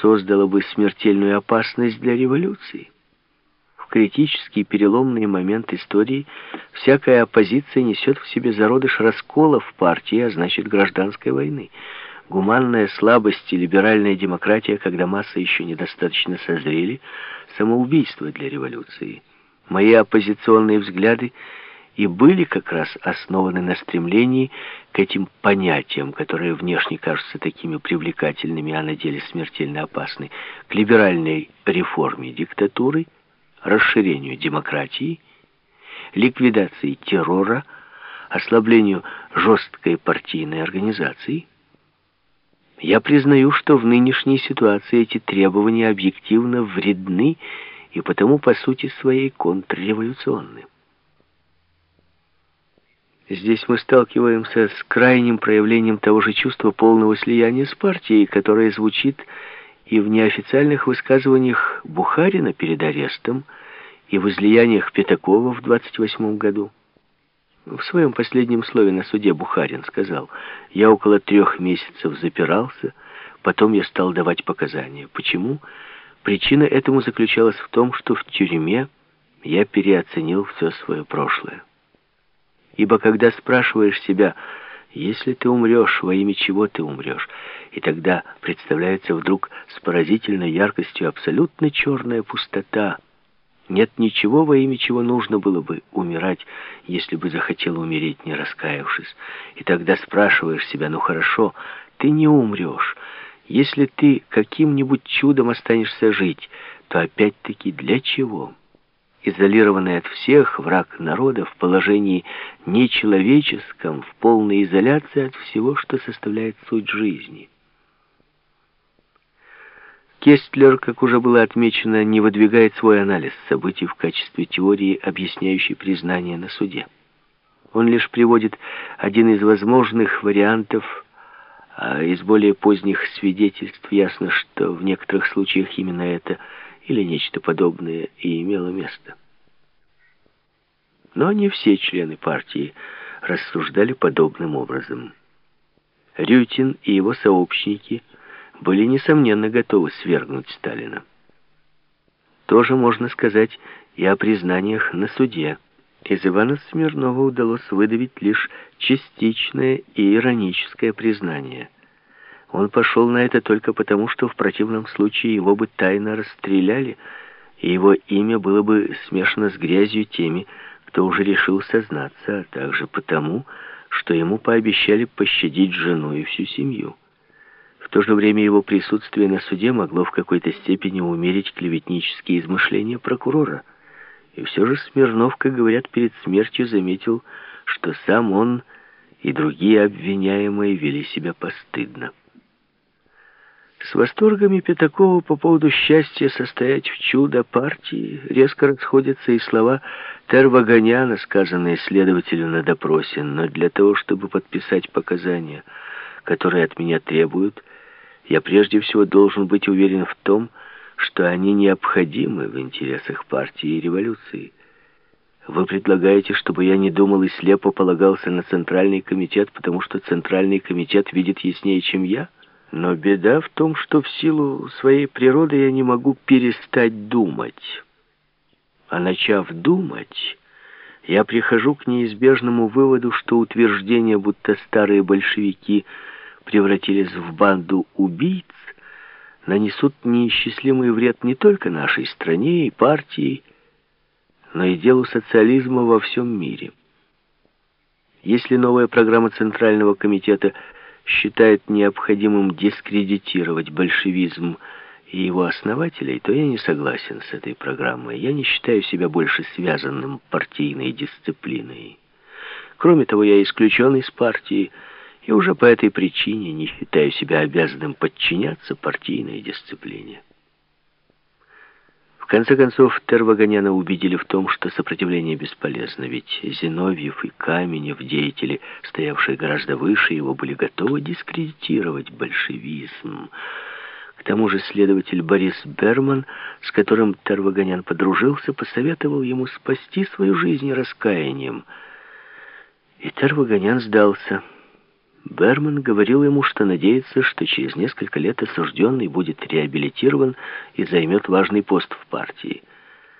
создало бы смертельную опасность для революции. В критический переломный момент истории всякая оппозиция несет в себе зародыш раскола в партии, а значит гражданской войны. Гуманная слабость и либеральная демократия, когда массы еще недостаточно созрели, самоубийство для революции. Мои оппозиционные взгляды и были как раз основаны на стремлении к этим понятиям, которые внешне кажутся такими привлекательными, а на деле смертельно опасны, к либеральной реформе диктатуры, расширению демократии, ликвидации террора, ослаблению жесткой партийной организации. Я признаю, что в нынешней ситуации эти требования объективно вредны и потому по сути своей контрреволюционны. Здесь мы сталкиваемся с крайним проявлением того же чувства полного слияния с партией, которое звучит и в неофициальных высказываниях Бухарина перед арестом, и в излияниях Пятакова в 28 году. В своем последнем слове на суде Бухарин сказал, «Я около трех месяцев запирался, потом я стал давать показания. Почему? Причина этому заключалась в том, что в тюрьме я переоценил все свое прошлое. Ибо когда спрашиваешь себя, если ты умрешь, во имя чего ты умрешь, и тогда представляется вдруг с поразительной яркостью абсолютно черная пустота. Нет ничего, во имя чего нужно было бы умирать, если бы захотел умереть, не раскаявшись. И тогда спрашиваешь себя, ну хорошо, ты не умрешь. Если ты каким-нибудь чудом останешься жить, то опять-таки для чего?» Изолированный от всех, враг народа, в положении нечеловеческом, в полной изоляции от всего, что составляет суть жизни. Кестлер, как уже было отмечено, не выдвигает свой анализ событий в качестве теории, объясняющей признание на суде. Он лишь приводит один из возможных вариантов, а из более поздних свидетельств ясно, что в некоторых случаях именно это – или нечто подобное и имело место. Но не все члены партии рассуждали подобным образом. Рютин и его сообщники были, несомненно, готовы свергнуть Сталина. Тоже можно сказать и о признаниях на суде. Из Ивана Смирнова удалось выдавить лишь частичное и ироническое признание – он пошел на это только потому, что в противном случае его бы тайно расстреляли, и его имя было бы смешано с грязью теми, кто уже решил сознаться, а также потому, что ему пообещали пощадить жену и всю семью. В то же время его присутствие на суде могло в какой-то степени умерить клеветнические измышления прокурора. И все же Смирнов, как говорят, перед смертью заметил, что сам он и другие обвиняемые вели себя постыдно. С восторгами Пятакова по поводу счастья состоять в чудо партии резко расходятся и слова Тервагоняна, сказанные следователю на допросе, но для того, чтобы подписать показания, которые от меня требуют, я прежде всего должен быть уверен в том, что они необходимы в интересах партии и революции. Вы предлагаете, чтобы я не думал и слепо полагался на Центральный комитет, потому что Центральный комитет видит яснее, чем я? Но беда в том, что в силу своей природы я не могу перестать думать. А начав думать, я прихожу к неизбежному выводу, что утверждение, будто старые большевики превратились в банду убийц, нанесут неисчислимый вред не только нашей стране и партии, но и делу социализма во всем мире. Если новая программа Центрального комитета – считает необходимым дискредитировать большевизм и его основателей, то я не согласен с этой программой. Я не считаю себя больше связанным партийной дисциплиной. Кроме того, я исключен из партии, и уже по этой причине не считаю себя обязанным подчиняться партийной дисциплине конце концов, Тервагоняна убедили в том, что сопротивление бесполезно, ведь Зиновьев и Каменев, деятели, стоявшие гораздо выше его, были готовы дискредитировать большевизм. К тому же следователь Борис Берман, с которым Тервагонян подружился, посоветовал ему спасти свою жизнь раскаянием. И Тервагонян сдался. Берман говорил ему, что надеется, что через несколько лет осужденный будет реабилитирован и займет важный пост в партии.